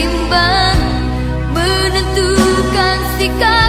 bimbang menentukan sikap.